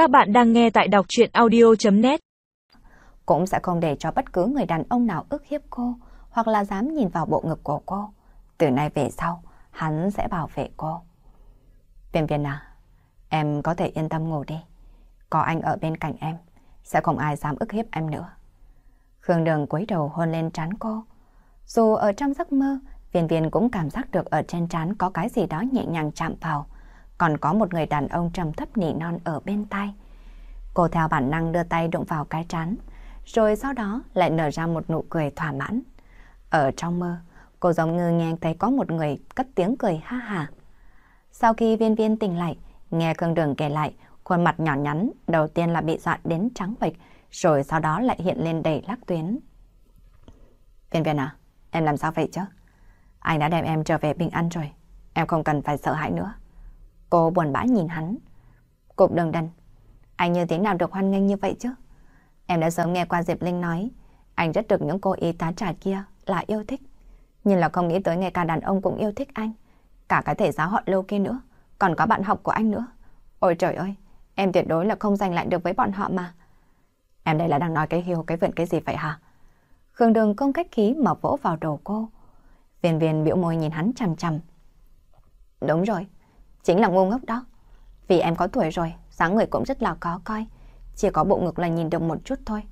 Các bạn đang nghe tại đọc chuyện audio.net Cũng sẽ không để cho bất cứ người đàn ông nào ức hiếp cô hoặc là dám nhìn vào bộ ngực của cô. Từ nay về sau, hắn sẽ bảo vệ cô. Viên viên à, em có thể yên tâm ngủ đi. Có anh ở bên cạnh em, sẽ không ai dám ức hiếp em nữa. Khương Đường cúi đầu hôn lên trán cô. Dù ở trong giấc mơ, viên viên cũng cảm giác được ở trên trán có cái gì đó nhẹ nhàng chạm vào còn có một người đàn ông trầm thấp nỉ non ở bên tai. Cô theo bản năng đưa tay đụng vào cái trán, rồi sau đó lại nở ra một nụ cười thỏa mãn. Ở trong mơ, cô giống như nghe thấy có một người cất tiếng cười ha hà. Sau khi viên viên tỉnh lại, nghe Khương Đường kể lại, khuôn mặt nhỏ nhắn đầu tiên là bị dọa đến trắng bệch, rồi sau đó lại hiện lên đầy lắc tuyến. Viên viên à, em làm sao vậy chứ? Anh đã đem em trở về bình an rồi, em không cần phải sợ hãi nữa. Cô buồn bã nhìn hắn. Cục đường đần, anh như thế nào được hoan nghênh như vậy chứ? Em đã sớm nghe qua Diệp Linh nói, anh rất được những cô y tá trà kia là yêu thích. Nhưng là không nghĩ tới ngay cả đàn ông cũng yêu thích anh. Cả cái thể giáo họ lâu kia nữa, còn có bạn học của anh nữa. Ôi trời ơi, em tuyệt đối là không giành lại được với bọn họ mà. Em đây là đang nói cái hiêu cái vượn cái gì vậy hả? Khương Đường công cách khí mà vỗ vào đầu cô. Viên viên biểu môi nhìn hắn chằm chằm. Đúng rồi, Chính là ngu ngốc đó. Vì em có tuổi rồi, dáng người cũng rất là có coi. Chỉ có bộ ngực là nhìn được một chút thôi.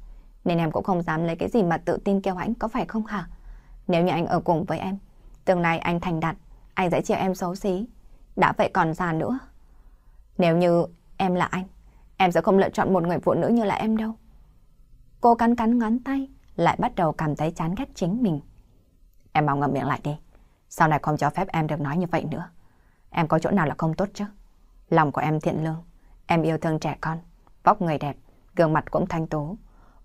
Nên em cũng không dám lấy cái gì mà tự tin kêu anh, có phải không hả? Nếu như anh ở cùng với em, tương lai anh thành đạt, anh sẽ chịu em xấu xí. Đã vậy còn già nữa. Nếu như em là anh, em sẽ không lựa chọn một người phụ nữ như là em đâu. Cô cắn cắn ngón tay, lại bắt đầu cảm thấy chán ghét chính mình. Em mau ngậm miệng lại đi. Sau này không cho phép em được nói như vậy nữa. Em có chỗ nào là không tốt chứ? Lòng của em thiện lương, em yêu thương trẻ con, vóc người đẹp, gương mặt cũng thanh tú.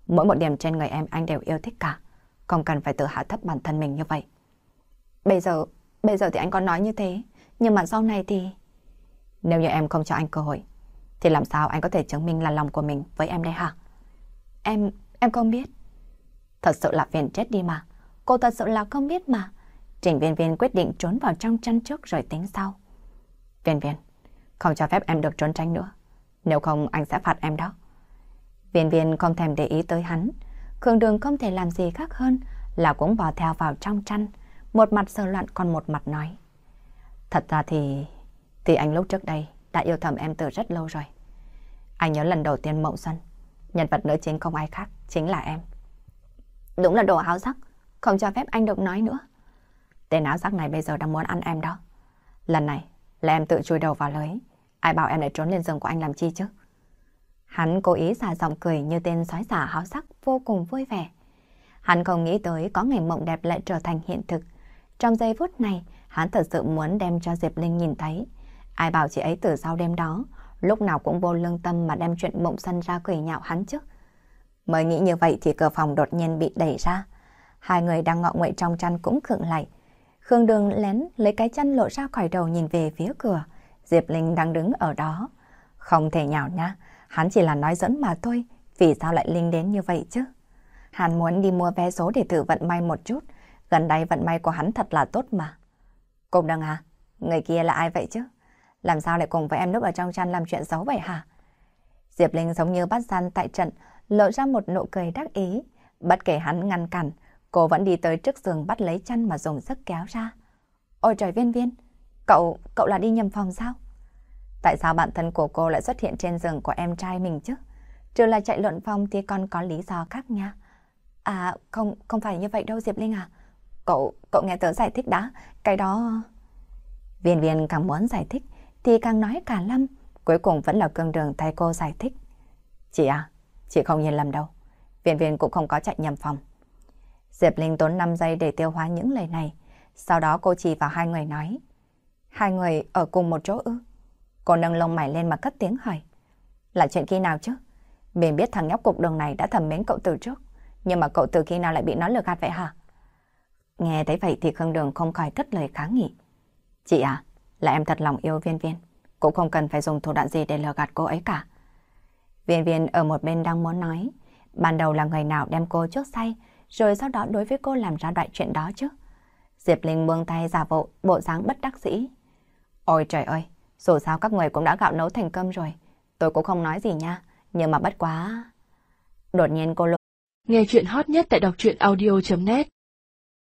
Mỗi một điểm trên người em anh đều yêu thích cả. Không cần phải tự hạ thấp bản thân mình như vậy. Bây giờ, bây giờ thì anh có nói như thế. Nhưng mà sau này thì... Nếu như em không cho anh cơ hội, thì làm sao anh có thể chứng minh là lòng của mình với em đây hả? Em, em không biết. Thật sự là phiền chết đi mà. Cô thật sự là không biết mà. Trình viên viên quyết định trốn vào trong chăn trước rồi tính sau. Viên viên, không cho phép em được trốn tránh nữa. Nếu không anh sẽ phạt em đó. Viên viên không thèm để ý tới hắn. Khương đường không thể làm gì khác hơn là cũng bò theo vào trong chăn. Một mặt sờ loạn còn một mặt nói. Thật ra thì... Thì anh lúc trước đây đã yêu thầm em từ rất lâu rồi. Anh nhớ lần đầu tiên mộng xuân. Nhân vật nữ chính không ai khác, chính là em. Đúng là đồ áo sắc, không cho phép anh được nói nữa. Tên áo sắc này bây giờ đang muốn ăn em đó. Lần này, là em tự chui đầu vào lưới. Ai bảo em lại trốn lên giường của anh làm chi chứ? Hắn cố ý giả giọng cười như tên sói giả háo sắc vô cùng vui vẻ. Hắn không nghĩ tới có ngày mộng đẹp lại trở thành hiện thực. Trong giây phút này, hắn thật sự muốn đem cho Diệp Linh nhìn thấy. Ai bảo chị ấy từ sau đêm đó, lúc nào cũng vô lương tâm mà đem chuyện mộng săn ra cười nhạo hắn chứ. Mới nghĩ như vậy thì cửa phòng đột nhiên bị đẩy ra. Hai người đang ngọ nguậy trong chăn cũng khựng lại. Khương Đường lén lấy cái chân lộ ra khỏi đầu nhìn về phía cửa. Diệp Linh đang đứng ở đó. Không thể nhào nha, hắn chỉ là nói dẫn mà thôi. Vì sao lại Linh đến như vậy chứ? Hắn muốn đi mua vé số để thử vận may một chút. Gần đây vận may của hắn thật là tốt mà. Cục đằng à, người kia là ai vậy chứ? Làm sao lại cùng với em núp ở trong chăn làm chuyện xấu vậy hả? Diệp Linh giống như bắt gian tại trận, lộ ra một nụ cười đắc ý. Bất kể hắn ngăn cản, Cô vẫn đi tới trước giường bắt lấy chăn mà dùng sức kéo ra. Ôi trời viên viên, cậu, cậu là đi nhầm phòng sao? Tại sao bạn thân của cô lại xuất hiện trên giường của em trai mình chứ? Trừ là chạy luận phòng thì còn có lý do khác nha. À, không, không phải như vậy đâu Diệp Linh à. Cậu, cậu nghe tớ giải thích đã, cái đó... Viên viên càng muốn giải thích thì càng nói cả lâm, cuối cùng vẫn là cương đường thay cô giải thích. Chị à, chị không nhìn lầm đâu. Viên viên cũng không có chạy nhầm phòng. Diệp Linh tốn 5 giây để tiêu hóa những lời này. Sau đó cô chỉ vào hai người nói. Hai người ở cùng một chỗ ư? Cô nâng lông mày lên mà cất tiếng hỏi. Là chuyện khi nào chứ? Mình biết thằng nhóc cục đường này đã thầm mến cậu từ trước. Nhưng mà cậu từ khi nào lại bị nó lừa gạt vậy hả? Nghe thấy vậy thì Khương Đường không khỏi cất lời kháng nghị. Chị à, là em thật lòng yêu viên viên. Cũng không cần phải dùng thủ đoạn gì để lừa gạt cô ấy cả. Viên viên ở một bên đang muốn nói. Ban đầu là người nào đem cô trước say, rồi sau đó đối với cô làm ra loại chuyện đó chứ. Diệp Linh buông tay giả bộ, bộ dáng bất đắc dĩ. Ôi trời ơi, dù sao các người cũng đã gạo nấu thành cơm rồi. Tôi cũng không nói gì nha, nhưng mà bất quá... Đột nhiên cô lộ. Nghe chuyện hot nhất tại đọc truyện audio.net